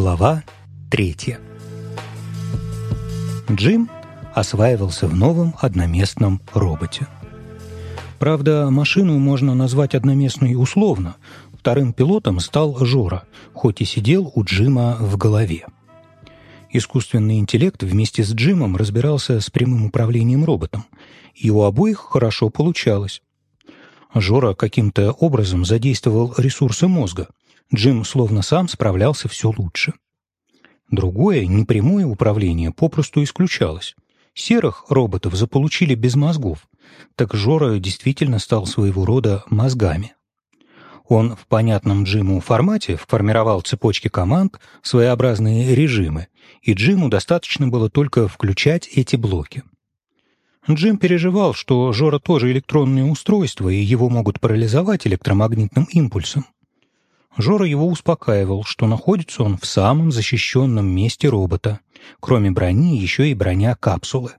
Глава третья. Джим осваивался в новом одноместном роботе. Правда, машину можно назвать одноместной условно. Вторым пилотом стал Жора, хоть и сидел у Джима в голове. Искусственный интеллект вместе с Джимом разбирался с прямым управлением роботом, и у обоих хорошо получалось. Жора каким-то образом задействовал ресурсы мозга. Джим словно сам справлялся все лучше. Другое, непрямое управление попросту исключалось. Серых роботов заполучили без мозгов, так Жора действительно стал своего рода мозгами. Он в понятном Джиму формате формировал цепочки команд, своеобразные режимы, и Джиму достаточно было только включать эти блоки. Джим переживал, что Жора тоже электронное устройство, и его могут парализовать электромагнитным импульсом. Жора его успокаивал, что находится он в самом защищенном месте робота. Кроме брони, еще и броня капсулы.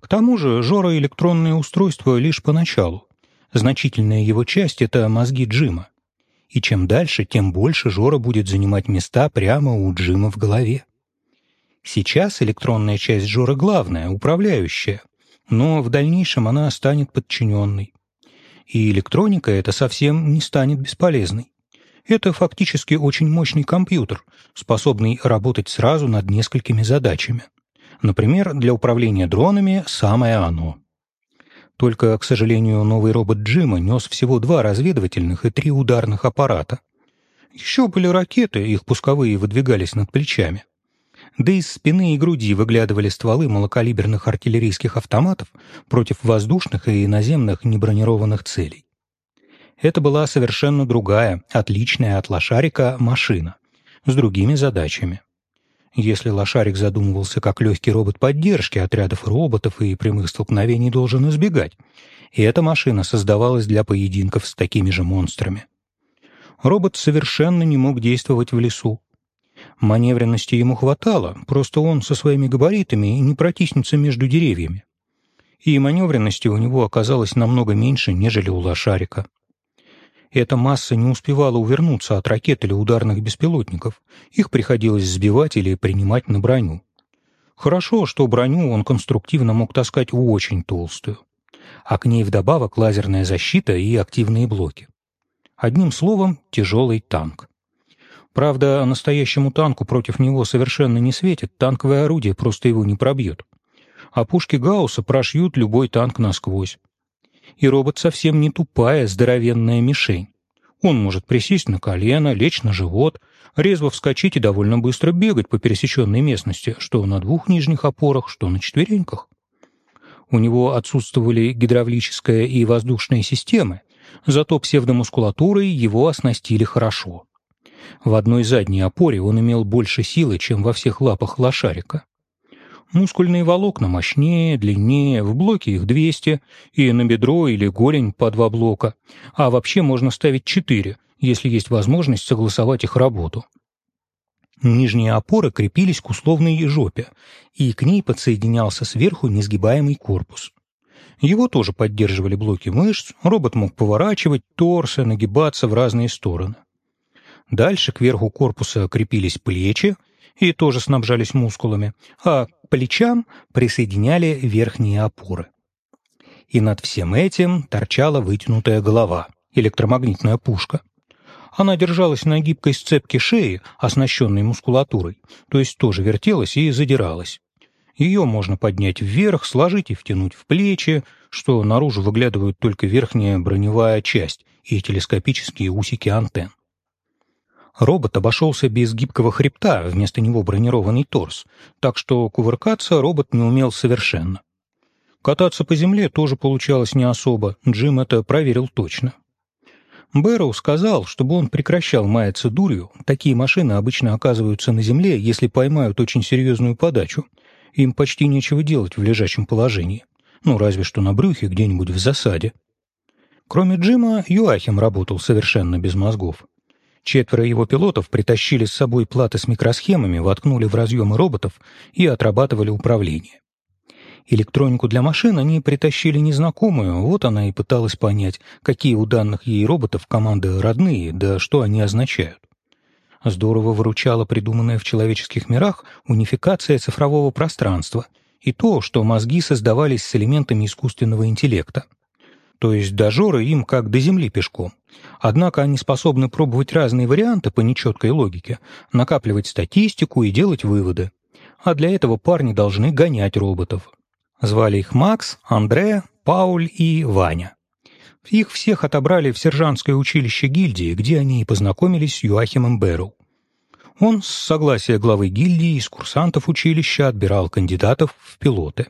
К тому же Жора электронное устройство лишь поначалу. Значительная его часть — это мозги Джима. И чем дальше, тем больше Жора будет занимать места прямо у Джима в голове. Сейчас электронная часть Жора главная, управляющая — но в дальнейшем она станет подчиненной. И электроника эта совсем не станет бесполезной. Это фактически очень мощный компьютер, способный работать сразу над несколькими задачами. Например, для управления дронами самое оно. Только, к сожалению, новый робот Джима нес всего два разведывательных и три ударных аппарата. Еще были ракеты, их пусковые выдвигались над плечами да из спины и груди выглядывали стволы малокалиберных артиллерийских автоматов против воздушных и наземных небронированных целей. Это была совершенно другая, отличная от лошарика машина, с другими задачами. Если лошарик задумывался как легкий робот поддержки отрядов роботов и прямых столкновений должен избегать, и эта машина создавалась для поединков с такими же монстрами. Робот совершенно не мог действовать в лесу, Маневренности ему хватало, просто он со своими габаритами не протиснется между деревьями. И маневренности у него оказалось намного меньше, нежели у лошарика. Эта масса не успевала увернуться от ракет или ударных беспилотников. Их приходилось сбивать или принимать на броню. Хорошо, что броню он конструктивно мог таскать очень толстую. А к ней вдобавок лазерная защита и активные блоки. Одним словом, тяжелый танк. Правда, настоящему танку против него совершенно не светит, танковое орудие просто его не пробьет. А пушки Гаусса прошьют любой танк насквозь. И робот совсем не тупая, здоровенная мишень. Он может присесть на колено, лечь на живот, резво вскочить и довольно быстро бегать по пересеченной местности, что на двух нижних опорах, что на четвереньках. У него отсутствовали гидравлическая и воздушная системы, зато псевдомускулатурой его оснастили хорошо. В одной задней опоре он имел больше силы, чем во всех лапах лошарика. Мускульные волокна мощнее, длиннее, в блоке их 200, и на бедро или голень по два блока, а вообще можно ставить четыре, если есть возможность согласовать их работу. Нижние опоры крепились к условной жопе, и к ней подсоединялся сверху несгибаемый корпус. Его тоже поддерживали блоки мышц, робот мог поворачивать торсы, нагибаться в разные стороны. Дальше к верху корпуса крепились плечи и тоже снабжались мускулами, а плечам присоединяли верхние опоры. И над всем этим торчала вытянутая голова, электромагнитная пушка. Она держалась на гибкой сцепке шеи, оснащенной мускулатурой, то есть тоже вертелась и задиралась. Ее можно поднять вверх, сложить и втянуть в плечи, что наружу выглядывают только верхняя броневая часть и телескопические усики антенн. Робот обошелся без гибкого хребта, вместо него бронированный торс, так что кувыркаться робот не умел совершенно. Кататься по земле тоже получалось не особо, Джим это проверил точно. Бэрроу сказал, чтобы он прекращал маяться дурью, такие машины обычно оказываются на земле, если поймают очень серьезную подачу. Им почти нечего делать в лежачем положении. Ну, разве что на брюхе где-нибудь в засаде. Кроме Джима, Юахим работал совершенно без мозгов. Четверо его пилотов притащили с собой платы с микросхемами, воткнули в разъемы роботов и отрабатывали управление. Электронику для машин они притащили незнакомую, вот она и пыталась понять, какие у данных ей роботов команды родные, да что они означают. Здорово выручала придуманная в человеческих мирах унификация цифрового пространства и то, что мозги создавались с элементами искусственного интеллекта. То есть дожоры им как до земли пешком. Однако они способны пробовать разные варианты по нечеткой логике, накапливать статистику и делать выводы. А для этого парни должны гонять роботов. Звали их Макс, Андре, Пауль и Ваня. Их всех отобрали в сержантское училище гильдии, где они и познакомились с Юахимом Бэрроу. Он с согласия главы гильдии из курсантов училища отбирал кандидатов в пилоты.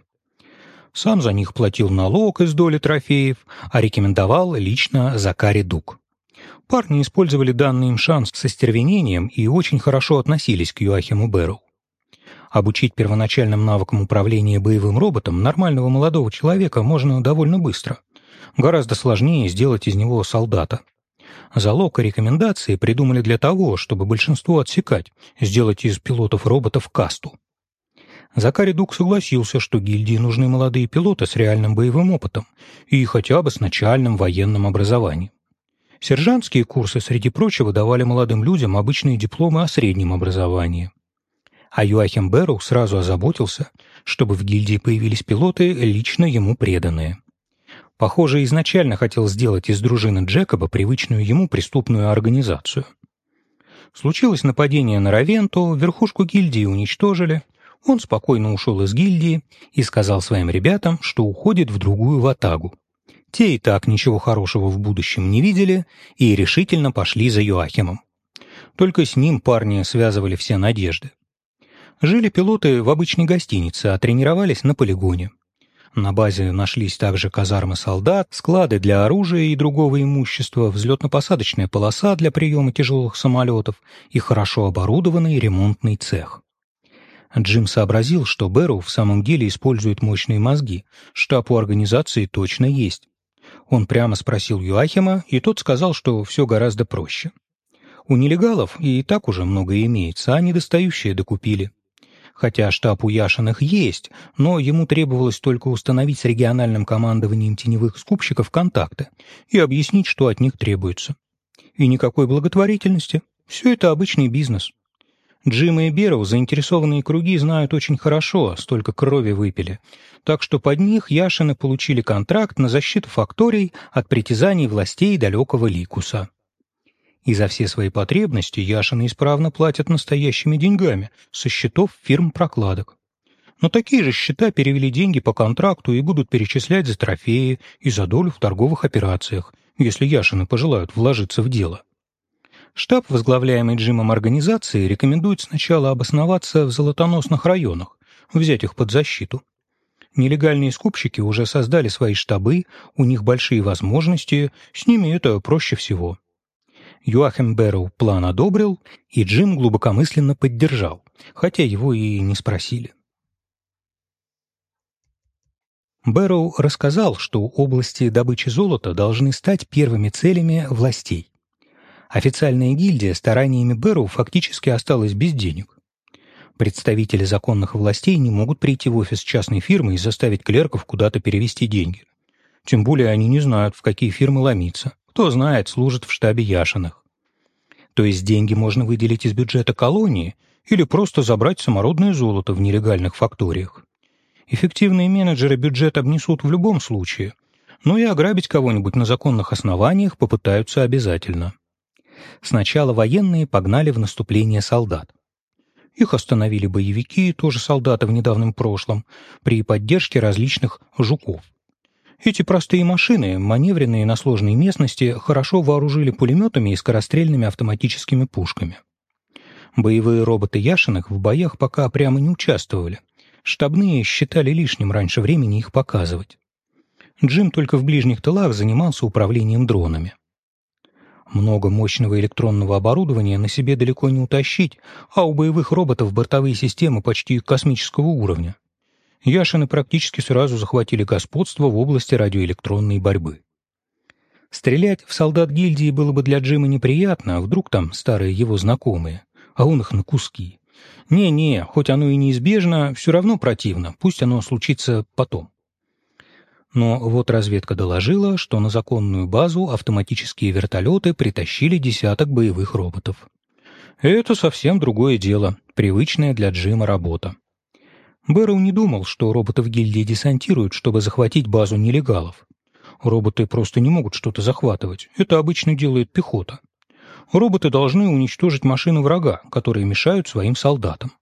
Сам за них платил налог из доли трофеев, а рекомендовал лично Закари Дук. Парни использовали данный им шанс со стервенением и очень хорошо относились к Юахиму Бэрроу. Обучить первоначальным навыкам управления боевым роботом нормального молодого человека можно довольно быстро. Гораздо сложнее сделать из него солдата. Залог и рекомендации придумали для того, чтобы большинство отсекать, сделать из пилотов-роботов касту. Закари Дук согласился, что гильдии нужны молодые пилоты с реальным боевым опытом и хотя бы с начальным военным образованием. Сержантские курсы, среди прочего, давали молодым людям обычные дипломы о среднем образовании. А Юахим Бэрроу сразу озаботился, чтобы в гильдии появились пилоты, лично ему преданные. Похоже, изначально хотел сделать из дружины Джекоба привычную ему преступную организацию. Случилось нападение на Равенту, верхушку гильдии уничтожили. Он спокойно ушел из гильдии и сказал своим ребятам, что уходит в другую ватагу. Те и так ничего хорошего в будущем не видели и решительно пошли за Юахимом. Только с ним парни связывали все надежды. Жили пилоты в обычной гостинице, а тренировались на полигоне. На базе нашлись также казармы солдат, склады для оружия и другого имущества, взлетно-посадочная полоса для приема тяжелых самолетов и хорошо оборудованный ремонтный цех. Джим сообразил, что Бэрроу в самом деле использует мощные мозги, штаб у организации точно есть. Он прямо спросил Юахима, и тот сказал, что все гораздо проще. У нелегалов и так уже много имеется, а недостающие докупили хотя штаб у Яшиных есть, но ему требовалось только установить с региональным командованием теневых скупщиков контакты и объяснить, что от них требуется. И никакой благотворительности. Все это обычный бизнес. Джим и Берроу заинтересованные круги знают очень хорошо, столько крови выпили. Так что под них Яшины получили контракт на защиту факторий от притязаний властей далекого Ликуса и за все свои потребности Яшины исправно платят настоящими деньгами со счетов фирм прокладок. Но такие же счета перевели деньги по контракту и будут перечислять за трофеи и за долю в торговых операциях, если Яшины пожелают вложиться в дело. Штаб, возглавляемый Джимом организации, рекомендует сначала обосноваться в золотоносных районах, взять их под защиту. Нелегальные скупщики уже создали свои штабы, у них большие возможности, с ними это проще всего. Юахем Бэрроу план одобрил, и Джим глубокомысленно поддержал, хотя его и не спросили. Бэрроу рассказал, что области добычи золота должны стать первыми целями властей. Официальная гильдия стараниями Бэрроу фактически осталась без денег. Представители законных властей не могут прийти в офис частной фирмы и заставить клерков куда-то перевести деньги. Тем более они не знают, в какие фирмы ломиться. Кто знает, служит в штабе Яшиных. То есть деньги можно выделить из бюджета колонии или просто забрать самородное золото в нелегальных факториях. Эффективные менеджеры бюджет обнесут в любом случае, но и ограбить кого-нибудь на законных основаниях попытаются обязательно. Сначала военные погнали в наступление солдат. Их остановили боевики, тоже солдаты в недавнем прошлом, при поддержке различных «жуков». Эти простые машины, маневренные на сложной местности, хорошо вооружили пулеметами и скорострельными автоматическими пушками. Боевые роботы Яшиных в боях пока прямо не участвовали. Штабные считали лишним раньше времени их показывать. Джим только в ближних тылах занимался управлением дронами. Много мощного электронного оборудования на себе далеко не утащить, а у боевых роботов бортовые системы почти космического уровня. Яшины практически сразу захватили господство в области радиоэлектронной борьбы. Стрелять в солдат гильдии было бы для Джима неприятно, а вдруг там старые его знакомые, а он их на куски. Не-не, хоть оно и неизбежно, все равно противно, пусть оно случится потом. Но вот разведка доложила, что на законную базу автоматические вертолеты притащили десяток боевых роботов. Это совсем другое дело, привычная для Джима работа. Бэрроу не думал, что роботы в гильдии десантируют, чтобы захватить базу нелегалов. Роботы просто не могут что-то захватывать. Это обычно делает пехота. Роботы должны уничтожить машины врага, которые мешают своим солдатам.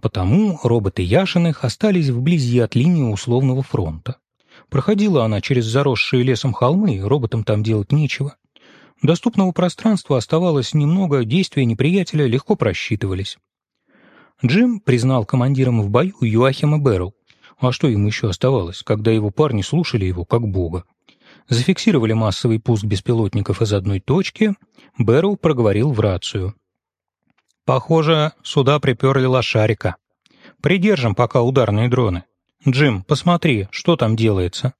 Потому роботы Яшиных остались вблизи от линии условного фронта. Проходила она через заросшие лесом холмы, роботам там делать нечего. Доступного пространства оставалось немного, действия неприятеля легко просчитывались. Джим признал командиром в бою Юахима Бэрроу. А что ему еще оставалось, когда его парни слушали его как бога? Зафиксировали массовый пуск беспилотников из одной точки, Бэрроу проговорил в рацию. «Похоже, сюда приперли лошарика. Придержим пока ударные дроны. Джим, посмотри, что там делается».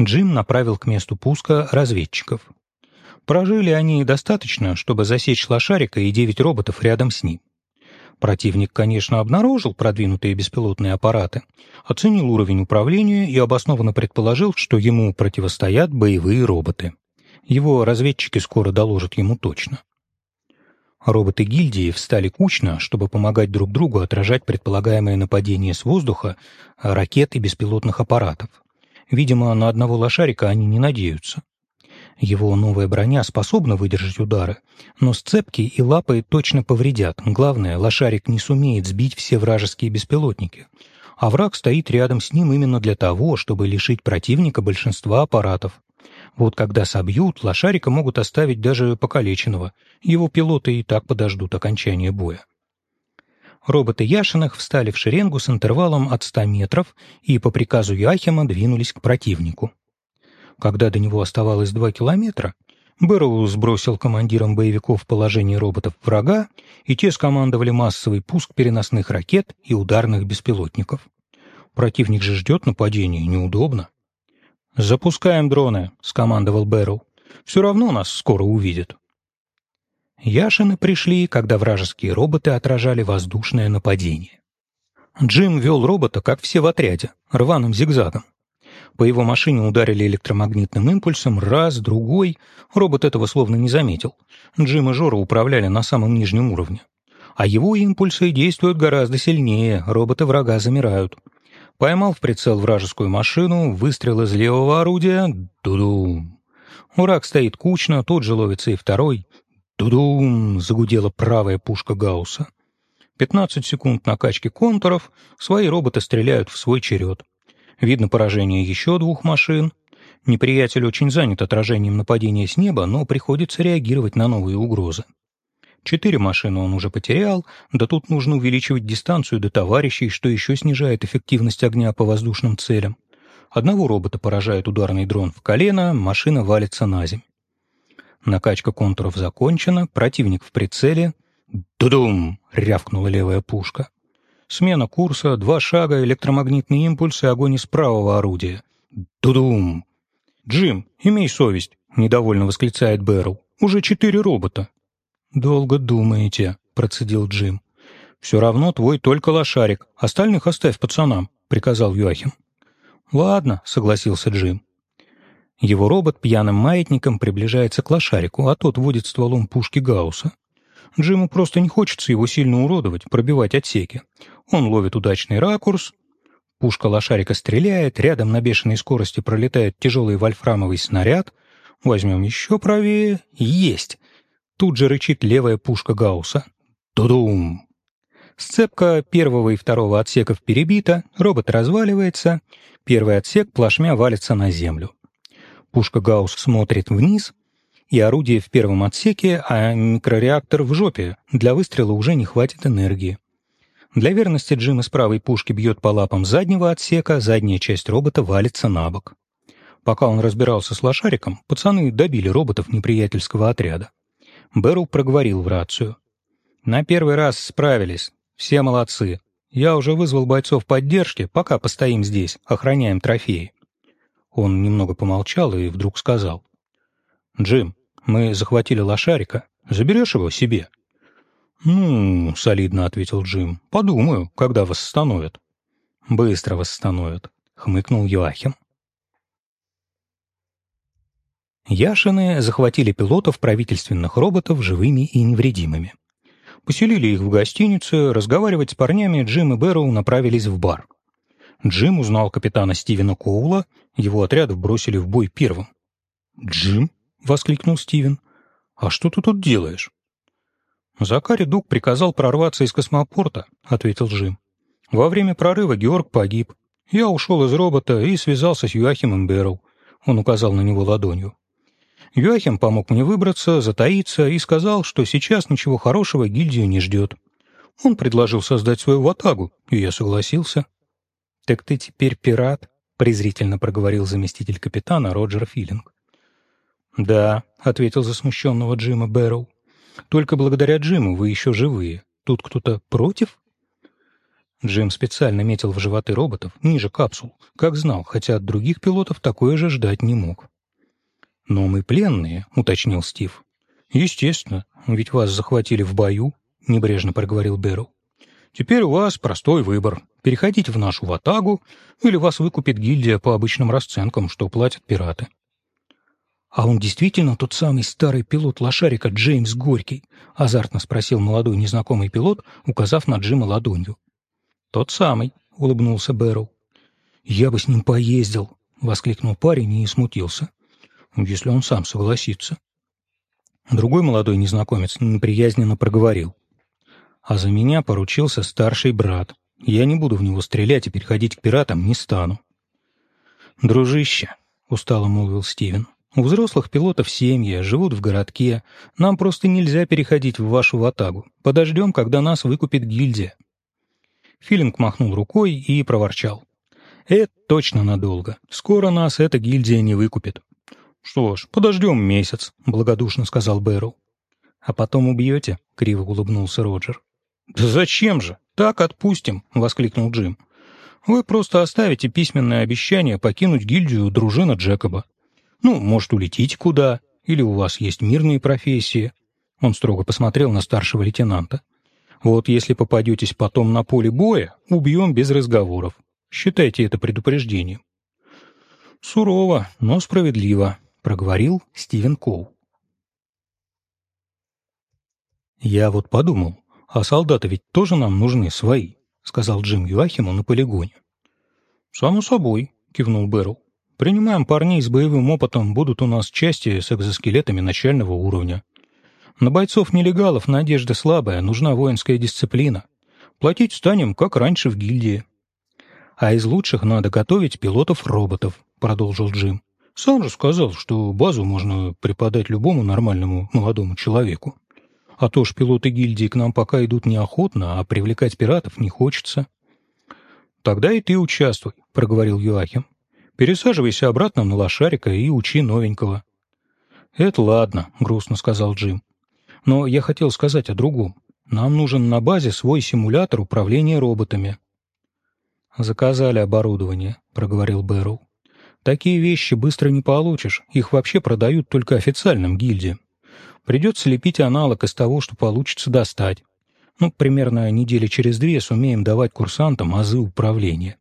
Джим направил к месту пуска разведчиков. Прожили они достаточно, чтобы засечь лошарика и девять роботов рядом с ним. Противник, конечно, обнаружил продвинутые беспилотные аппараты, оценил уровень управления и обоснованно предположил, что ему противостоят боевые роботы. Его разведчики скоро доложат ему точно. Роботы гильдии встали кучно, чтобы помогать друг другу отражать предполагаемое нападение с воздуха, ракет и беспилотных аппаратов. Видимо, на одного лошарика они не надеются. Его новая броня способна выдержать удары, но сцепки и лапы точно повредят. Главное, лошарик не сумеет сбить все вражеские беспилотники. А враг стоит рядом с ним именно для того, чтобы лишить противника большинства аппаратов. Вот когда собьют, лошарика могут оставить даже покалеченного. Его пилоты и так подождут окончания боя. Роботы Яшиных встали в шеренгу с интервалом от 100 метров и по приказу Яхима двинулись к противнику. Когда до него оставалось два километра, Бэрроу сбросил командирам боевиков положение роботов врага, и те скомандовали массовый пуск переносных ракет и ударных беспилотников. Противник же ждет нападения, неудобно. «Запускаем дроны», — скомандовал Бэрроу. «Все равно нас скоро увидят». Яшины пришли, когда вражеские роботы отражали воздушное нападение. Джим вел робота, как все в отряде, рваным зигзагом. По его машине ударили электромагнитным импульсом, раз, другой. Робот этого словно не заметил. Джим и Жора управляли на самом нижнем уровне. А его импульсы действуют гораздо сильнее, роботы врага замирают. Поймал в прицел вражескую машину, выстрел из левого орудия — дудум. Враг стоит кучно, тут же ловится и второй. Дудум! Загудела правая пушка Гаусса. 15 секунд накачки контуров, свои роботы стреляют в свой черед. Видно поражение еще двух машин. Неприятель очень занят отражением нападения с неба, но приходится реагировать на новые угрозы. Четыре машины он уже потерял, да тут нужно увеличивать дистанцию до товарищей, что еще снижает эффективность огня по воздушным целям. Одного робота поражает ударный дрон в колено, машина валится на земь. Накачка контуров закончена, противник в прицеле. «Дудум!» — рявкнула левая пушка. Смена курса, два шага, электромагнитный импульс и огонь из правого орудия. Дудум! «Джим, имей совесть!» — недовольно восклицает Бэрроу. «Уже четыре робота». «Долго думаете», — процедил Джим. «Все равно твой только лошарик. Остальных оставь пацанам», — приказал Юахим. «Ладно», — согласился Джим. Его робот пьяным маятником приближается к лошарику, а тот водит стволом пушки Гаусса. Джиму просто не хочется его сильно уродовать, пробивать отсеки. Он ловит удачный ракурс. Пушка лошарика стреляет, рядом на бешеной скорости пролетает тяжелый вольфрамовый снаряд. Возьмем еще правее. Есть! Тут же рычит левая пушка Гаусса. Тудум! Сцепка первого и второго отсеков перебита, робот разваливается, первый отсек плашмя валится на землю. Пушка Гаусс смотрит вниз, и орудие в первом отсеке, а микрореактор в жопе. Для выстрела уже не хватит энергии. Для верности Джим из правой пушки бьет по лапам заднего отсека, задняя часть робота валится на бок. Пока он разбирался с лошариком, пацаны добили роботов неприятельского отряда. Бэрроу проговорил в рацию. «На первый раз справились. Все молодцы. Я уже вызвал бойцов поддержки, пока постоим здесь, охраняем трофеи». Он немного помолчал и вдруг сказал. «Джим, мы захватили лошарика. Заберешь его себе?» «Ну, — солидно ответил Джим, — подумаю, когда восстановят». «Быстро восстановят», — хмыкнул Йоахим. Яшины захватили пилотов правительственных роботов живыми и невредимыми. Поселили их в гостинице, разговаривать с парнями Джим и Бэрроу направились в бар. Джим узнал капитана Стивена Коула, его отряд бросили в бой первым. «Джим?» — воскликнул Стивен. «А что ты тут делаешь?» «Закари Дуг приказал прорваться из космопорта», — ответил Джим. «Во время прорыва Георг погиб. Я ушел из робота и связался с Юахимом Бэрроу». Он указал на него ладонью. Юахим помог мне выбраться, затаиться и сказал, что сейчас ничего хорошего гильдию не ждет. Он предложил создать свою ватагу, и я согласился. «Так ты теперь пират?» — презрительно проговорил заместитель капитана Роджер Филинг. «Да», — ответил засмущенного Джима Бэрроу. «Только благодаря Джиму вы еще живые. Тут кто-то против?» Джим специально метил в животы роботов, ниже капсул, как знал, хотя от других пилотов такое же ждать не мог. «Но мы пленные», — уточнил Стив. «Естественно, ведь вас захватили в бою», — небрежно проговорил Берл. «Теперь у вас простой выбор. Переходите в нашу ватагу, или вас выкупит гильдия по обычным расценкам, что платят пираты». «А он действительно тот самый старый пилот лошарика Джеймс Горький?» — азартно спросил молодой незнакомый пилот, указав на Джима ладонью. «Тот самый», — улыбнулся Бэрроу. «Я бы с ним поездил», — воскликнул парень и смутился если он сам согласится. Другой молодой незнакомец неприязненно проговорил. А за меня поручился старший брат. Я не буду в него стрелять и переходить к пиратам не стану. «Дружище», — устало молвил Стивен, — «у взрослых пилотов семьи, живут в городке. Нам просто нельзя переходить в вашу ватагу. Подождем, когда нас выкупит гильдия». Филинг махнул рукой и проворчал. «Это точно надолго. Скоро нас эта гильдия не выкупит. «Что ж, подождем месяц», — благодушно сказал Бэрроу. «А потом убьете?» — криво улыбнулся Роджер. «Да зачем же? Так отпустим», — воскликнул Джим. «Вы просто оставите письменное обещание покинуть гильдию дружина Джекоба. Ну, может, улетите куда, или у вас есть мирные профессии». Он строго посмотрел на старшего лейтенанта. «Вот если попадетесь потом на поле боя, убьем без разговоров. Считайте это предупреждением». «Сурово, но справедливо», проговорил Стивен Коу. «Я вот подумал, а солдаты ведь тоже нам нужны свои», сказал Джим Юахиму на полигоне. «Само собой», — кивнул Бэрроу. «Принимаем парней с боевым опытом, будут у нас части с экзоскелетами начального уровня. На бойцов-нелегалов надежда слабая, нужна воинская дисциплина. Платить станем, как раньше в гильдии». «А из лучших надо готовить пилотов-роботов», — продолжил Джим. Сам же сказал, что базу можно преподать любому нормальному молодому человеку. А то ж пилоты гильдии к нам пока идут неохотно, а привлекать пиратов не хочется. «Тогда и ты участвуй», — проговорил Юахим. «Пересаживайся обратно на лошарика и учи новенького». «Это ладно», — грустно сказал Джим. «Но я хотел сказать о другом. Нам нужен на базе свой симулятор управления роботами». «Заказали оборудование», — проговорил Бэрроу. Такие вещи быстро не получишь, их вообще продают только официальным гильдиям. Придется лепить аналог из того, что получится достать. Ну, примерно недели через две сумеем давать курсантам азы управления.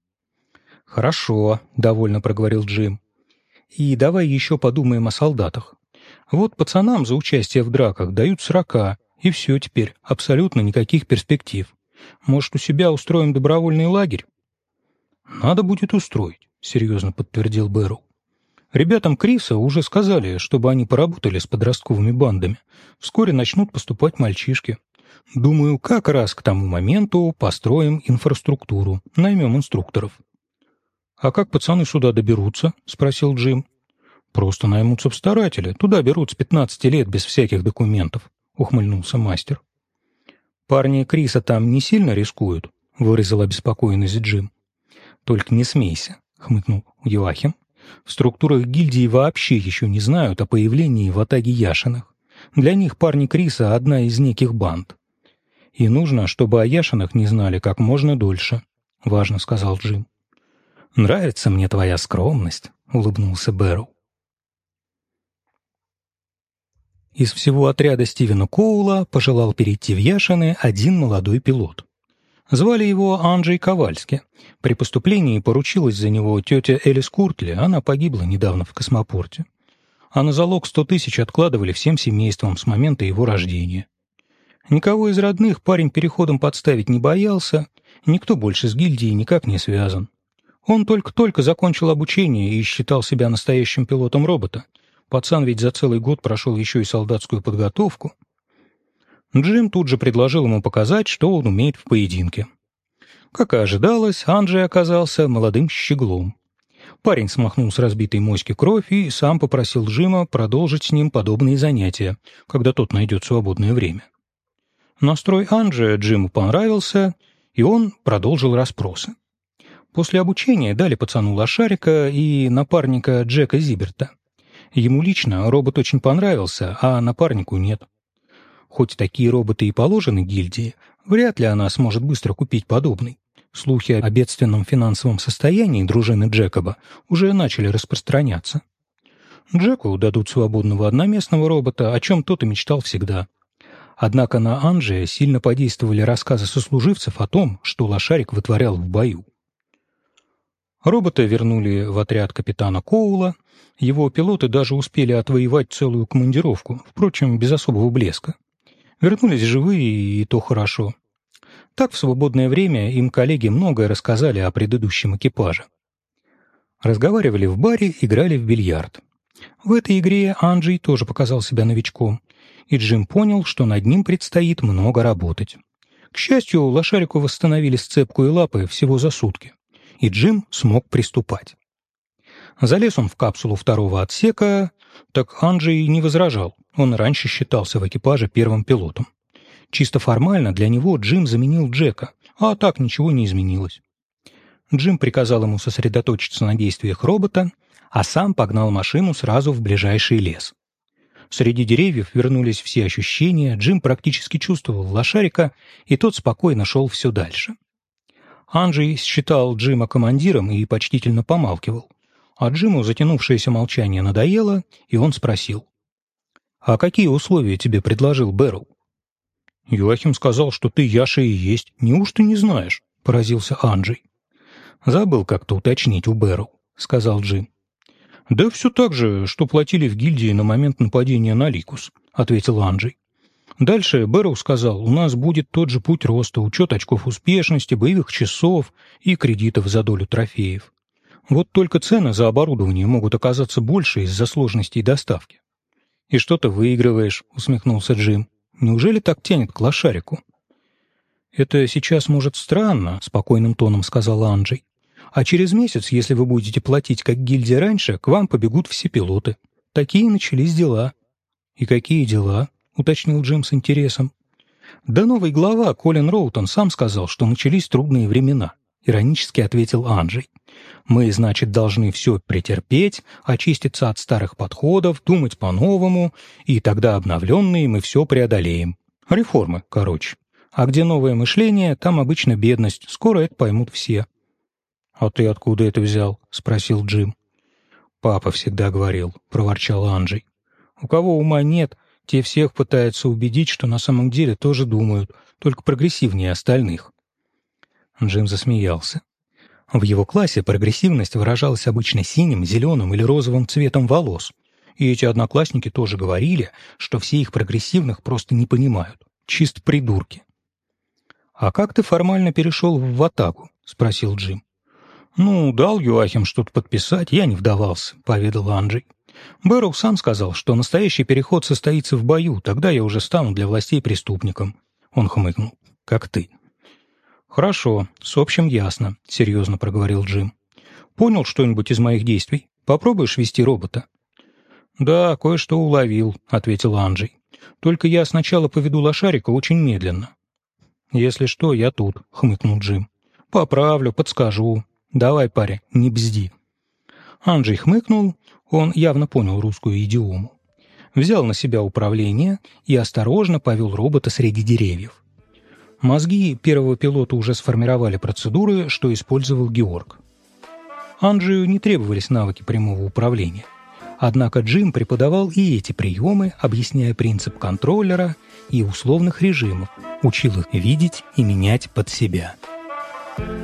«Хорошо», — довольно проговорил Джим. «И давай еще подумаем о солдатах. Вот пацанам за участие в драках дают срока, и все теперь, абсолютно никаких перспектив. Может, у себя устроим добровольный лагерь?» «Надо будет устроить серьезно подтвердил Бэрроу. Ребятам Криса уже сказали, чтобы они поработали с подростковыми бандами. Вскоре начнут поступать мальчишки. Думаю, как раз к тому моменту построим инфраструктуру, наймем инструкторов. «А как пацаны сюда доберутся?» — спросил Джим. «Просто наймутся в старатели. Туда берут с 15 лет без всяких документов», — ухмыльнулся мастер. «Парни Криса там не сильно рискуют?» — выразил обеспокоенность Джим. «Только не смейся хмыкнул Юахим. В структурах гильдии вообще еще не знают о появлении в Атаге Яшинах. Для них парни Криса — одна из неких банд. И нужно, чтобы о Яшинах не знали как можно дольше, — важно сказал Джим. «Нравится мне твоя скромность», — улыбнулся Бэрроу. Из всего отряда Стивена Коула пожелал перейти в Яшины один молодой пилот. Звали его Анджей Ковальски. При поступлении поручилась за него тетя Элис Куртли, она погибла недавно в космопорте. а на залог сто тысяч откладывали всем семейством с момента его рождения. Никого из родных парень переходом подставить не боялся, никто больше с гильдией никак не связан. Он только-только закончил обучение и считал себя настоящим пилотом робота. Пацан ведь за целый год прошел еще и солдатскую подготовку. Джим тут же предложил ему показать, что он умеет в поединке. Как и ожидалось, Анджей оказался молодым щеглом. Парень смахнул с разбитой моськи кровь и сам попросил Джима продолжить с ним подобные занятия, когда тот найдет свободное время. Настрой Анджия Джиму понравился, и он продолжил расспросы. После обучения дали пацану лошарика и напарника Джека Зиберта. Ему лично робот очень понравился, а напарнику нет. Хоть такие роботы и положены гильдии, вряд ли она сможет быстро купить подобный. Слухи о бедственном финансовом состоянии дружины Джекоба уже начали распространяться. Джеку дадут свободного одноместного робота, о чем тот и мечтал всегда. Однако на Анджия сильно подействовали рассказы сослуживцев о том, что лошарик вытворял в бою. Робота вернули в отряд капитана Коула. Его пилоты даже успели отвоевать целую командировку, впрочем, без особого блеска. Вернулись живые, и то хорошо. Так в свободное время им коллеги многое рассказали о предыдущем экипаже. Разговаривали в баре, играли в бильярд. В этой игре Анджей тоже показал себя новичком, и Джим понял, что над ним предстоит много работать. К счастью, лошарику восстановили сцепку и лапы всего за сутки и Джим смог приступать. Залез он в капсулу второго отсека, так Анджей не возражал, он раньше считался в экипаже первым пилотом. Чисто формально для него Джим заменил Джека, а так ничего не изменилось. Джим приказал ему сосредоточиться на действиях робота, а сам погнал машину сразу в ближайший лес. Среди деревьев вернулись все ощущения, Джим практически чувствовал лошарика, и тот спокойно шел все дальше. Анджей считал Джима командиром и почтительно помалкивал. А Джиму затянувшееся молчание надоело, и он спросил. «А какие условия тебе предложил Бэрроу?» «Юахим сказал, что ты Яша и есть. Неужто не знаешь?» — поразился Анджей. «Забыл как-то уточнить у Бэрроу», — сказал Джим. «Да все так же, что платили в гильдии на момент нападения на Ликус», — ответил Анджей. Дальше Бэрроу сказал, у нас будет тот же путь роста, учет очков успешности, боевых часов и кредитов за долю трофеев. Вот только цены за оборудование могут оказаться больше из-за сложностей доставки. «И что ты выигрываешь?» — усмехнулся Джим. «Неужели так тянет к лошарику?» «Это сейчас может странно», — спокойным тоном сказал Анджей. «А через месяц, если вы будете платить как гильдия раньше, к вам побегут все пилоты. Такие начались дела». «И какие дела?» — уточнил Джим с интересом. «Да новый глава Колин Роутон сам сказал, что начались трудные времена», — иронически ответил Анджей. «Мы, значит, должны все претерпеть, очиститься от старых подходов, думать по-новому, и тогда обновленные мы все преодолеем. Реформы, короче. А где новое мышление, там обычно бедность, скоро это поймут все». «А ты откуда это взял?» — спросил Джим. «Папа всегда говорил», — проворчал Анджей. «У кого ума нет, те всех пытаются убедить, что на самом деле тоже думают, только прогрессивнее остальных. Джим засмеялся. В его классе прогрессивность выражалась обычно синим, зеленым или розовым цветом волос, и эти одноклассники тоже говорили, что все их прогрессивных просто не понимают, чисто придурки. «А как ты формально перешел в атаку?» — спросил Джим. «Ну, дал Юахим что-то подписать, я не вдавался», — поведал Анджей. Бэрроу сам сказал, что настоящий переход состоится в бою, тогда я уже стану для властей преступником. Он хмыкнул. Как ты. Хорошо, с общим ясно, серьезно проговорил Джим. Понял что-нибудь из моих действий? Попробуешь вести робота? Да, кое-что уловил, ответил Анджей. Только я сначала поведу лошарика очень медленно. Если что, я тут, хмыкнул Джим. Поправлю, подскажу. Давай, паря, не бзди. Анджей хмыкнул он явно понял русскую идиому. Взял на себя управление и осторожно повел робота среди деревьев. Мозги первого пилота уже сформировали процедуры, что использовал Георг. Анджию не требовались навыки прямого управления. Однако Джим преподавал и эти приемы, объясняя принцип контроллера и условных режимов, учил их видеть и менять под себя. Thank you